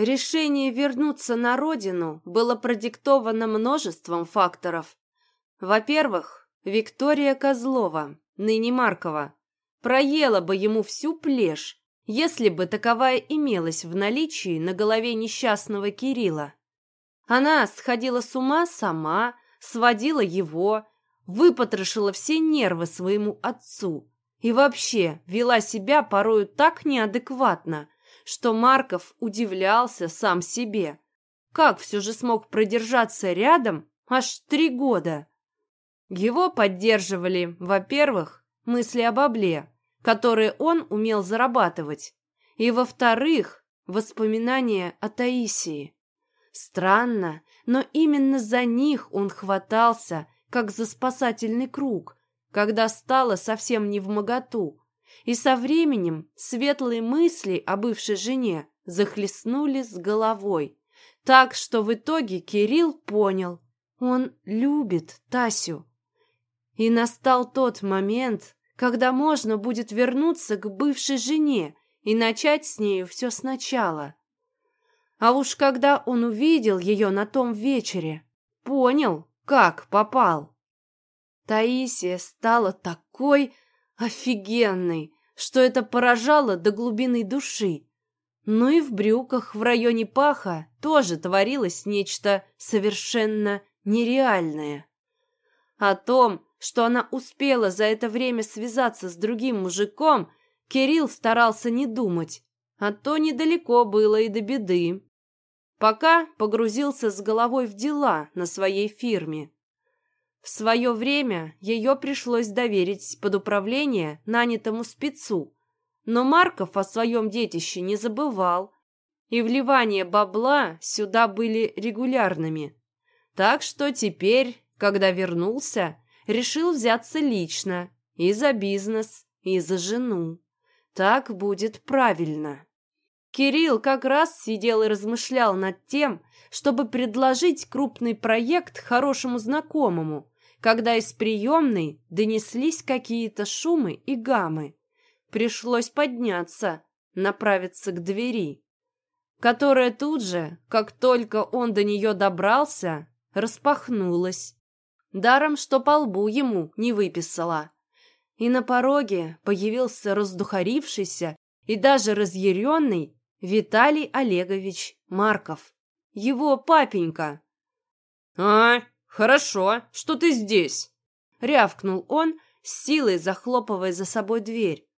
Решение вернуться на родину было продиктовано множеством факторов. Во-первых, Виктория Козлова, ныне Маркова, проела бы ему всю плешь, если бы таковая имелась в наличии на голове несчастного Кирилла. Она сходила с ума сама, сводила его, выпотрошила все нервы своему отцу и вообще вела себя порою так неадекватно, что Марков удивлялся сам себе. Как все же смог продержаться рядом аж три года? Его поддерживали, во-первых, мысли об Обле, которые он умел зарабатывать, и, во-вторых, воспоминания о Таисии. Странно, но именно за них он хватался, как за спасательный круг, когда стало совсем не в моготу. И со временем светлые мысли о бывшей жене захлестнули с головой. Так что в итоге Кирилл понял, он любит Тасю. И настал тот момент, когда можно будет вернуться к бывшей жене и начать с нею все сначала. А уж когда он увидел ее на том вечере, понял, как попал. Таисия стала такой офигенной, что это поражало до глубины души. Ну и в брюках в районе паха тоже творилось нечто совершенно нереальное. О том, что она успела за это время связаться с другим мужиком, Кирилл старался не думать, а то недалеко было и до беды пока погрузился с головой в дела на своей фирме. В свое время ее пришлось доверить под управление нанятому спецу, но Марков о своем детище не забывал, и вливания бабла сюда были регулярными. Так что теперь, когда вернулся, решил взяться лично и за бизнес, и за жену. Так будет правильно. Кирилл как раз сидел и размышлял над тем, чтобы предложить крупный проект хорошему знакомому, когда из приемной донеслись какие-то шумы и гаммы. Пришлось подняться, направиться к двери, которая тут же, как только он до нее добрался, распахнулась. Даром, что по лбу ему не выписала. И на пороге появился раздухарившийся и даже разъяренный Виталий Олегович Марков. Его папенька. «А, хорошо, что ты здесь!» Рявкнул он, с силой захлопывая за собой дверь.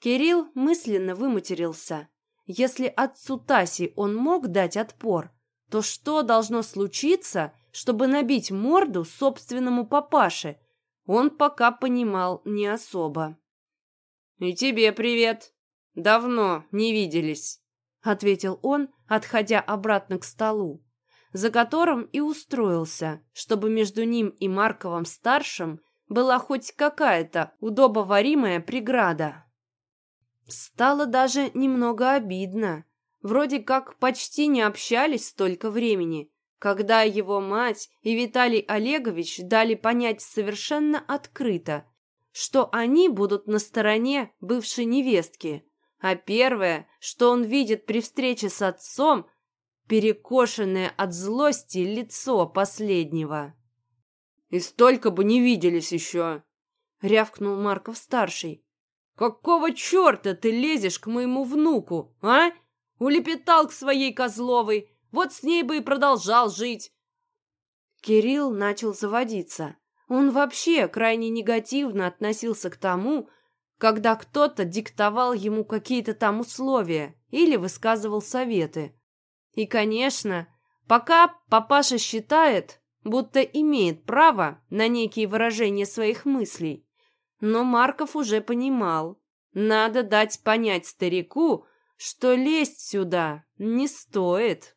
Кирилл мысленно выматерился. Если отцу Таси он мог дать отпор, то что должно случиться, чтобы набить морду собственному папаше, он пока понимал не особо. «И тебе привет. Давно не виделись». — ответил он, отходя обратно к столу, за которым и устроился, чтобы между ним и Марковым-старшим была хоть какая-то удобоваримая преграда. Стало даже немного обидно. Вроде как почти не общались столько времени, когда его мать и Виталий Олегович дали понять совершенно открыто, что они будут на стороне бывшей невестки – а первое, что он видит при встрече с отцом, перекошенное от злости лицо последнего. «И столько бы не виделись еще!» — рявкнул Марков-старший. «Какого черта ты лезешь к моему внуку, а? Улепетал к своей Козловой, вот с ней бы и продолжал жить!» Кирилл начал заводиться. Он вообще крайне негативно относился к тому, когда кто-то диктовал ему какие-то там условия или высказывал советы. И, конечно, пока папаша считает, будто имеет право на некие выражения своих мыслей, но Марков уже понимал, надо дать понять старику, что лезть сюда не стоит.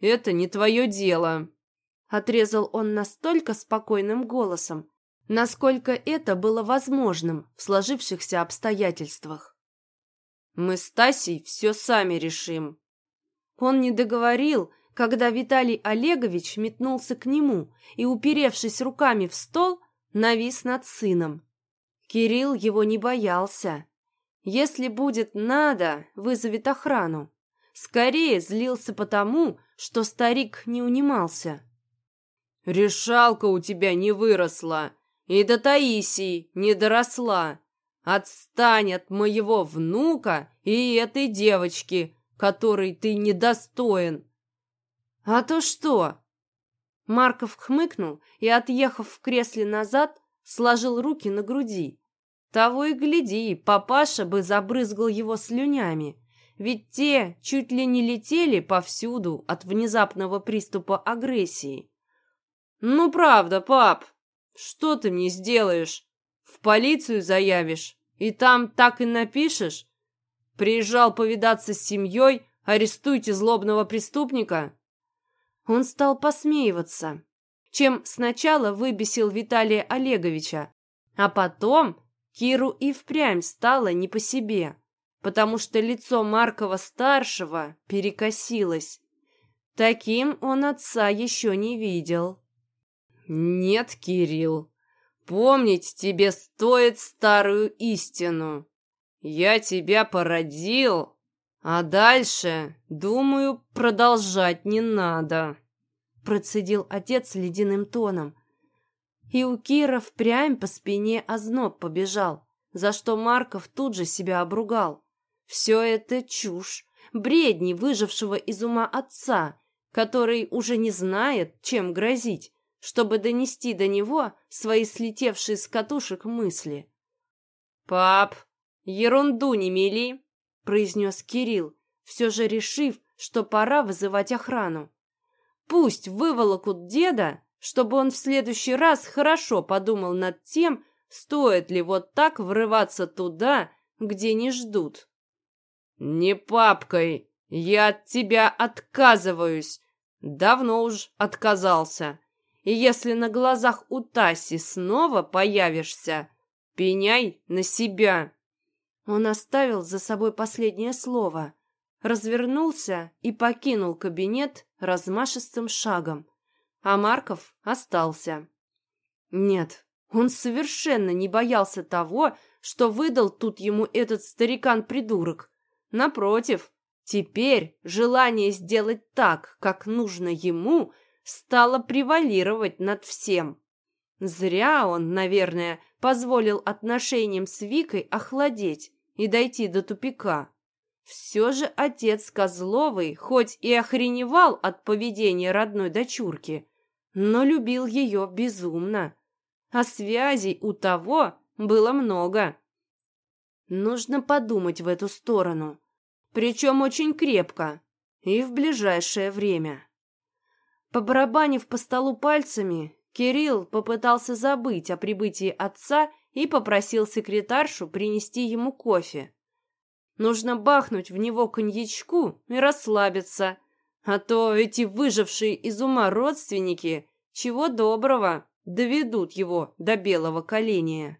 «Это не твое дело», — отрезал он настолько спокойным голосом, насколько это было возможным в сложившихся обстоятельствах. «Мы с Тасей все сами решим». Он не договорил, когда Виталий Олегович метнулся к нему и, уперевшись руками в стол, навис над сыном. Кирилл его не боялся. Если будет надо, вызовет охрану. Скорее злился потому, что старик не унимался. «Решалка у тебя не выросла, и до Таисии не доросла. Отстань от моего внука и этой девочки, которой ты недостоин». «А то что?» Марков хмыкнул и, отъехав в кресле назад, сложил руки на груди. Того и гляди, папаша бы забрызгал его слюнями, ведь те чуть ли не летели повсюду от внезапного приступа агрессии. «Ну, правда, пап, что ты мне сделаешь? В полицию заявишь, и там так и напишешь? Приезжал повидаться с семьей, арестуйте злобного преступника?» Он стал посмеиваться, чем сначала выбесил Виталия Олеговича, а потом Киру и впрямь стало не по себе, потому что лицо Маркова-старшего перекосилось. Таким он отца еще не видел. «Нет, Кирилл, помнить тебе стоит старую истину. Я тебя породил, а дальше, думаю, продолжать не надо», процедил отец ледяным тоном. И у Кира впрямь по спине озноб побежал, за что Марков тут же себя обругал. Все это чушь, бредни выжившего из ума отца, который уже не знает, чем грозить, чтобы донести до него свои слетевшие с катушек мысли. «Пап, ерунду не мели!» — произнес Кирилл, все же решив, что пора вызывать охрану. Пусть выволокут деда, чтобы он в следующий раз хорошо подумал над тем, стоит ли вот так врываться туда, где не ждут. «Не папкой, я от тебя отказываюсь. Давно уж отказался. И если на глазах у Таси снова появишься, пеняй на себя». Он оставил за собой последнее слово, развернулся и покинул кабинет размашистым шагом, а Марков остался. Нет, он совершенно не боялся того, что выдал тут ему этот старикан-придурок. Напротив, теперь желание сделать так, как нужно ему, стало превалировать над всем. Зря он, наверное, позволил отношениям с Викой охладеть и дойти до тупика. Все же отец Козловый хоть и охреневал от поведения родной дочурки, но любил ее безумно, а связей у того было много. Нужно подумать в эту сторону, причем очень крепко и в ближайшее время. Побарабанив по столу пальцами, Кирилл попытался забыть о прибытии отца и попросил секретаршу принести ему кофе. Нужно бахнуть в него коньячку и расслабиться, а то эти выжившие из ума родственники, чего доброго, доведут его до белого коленя.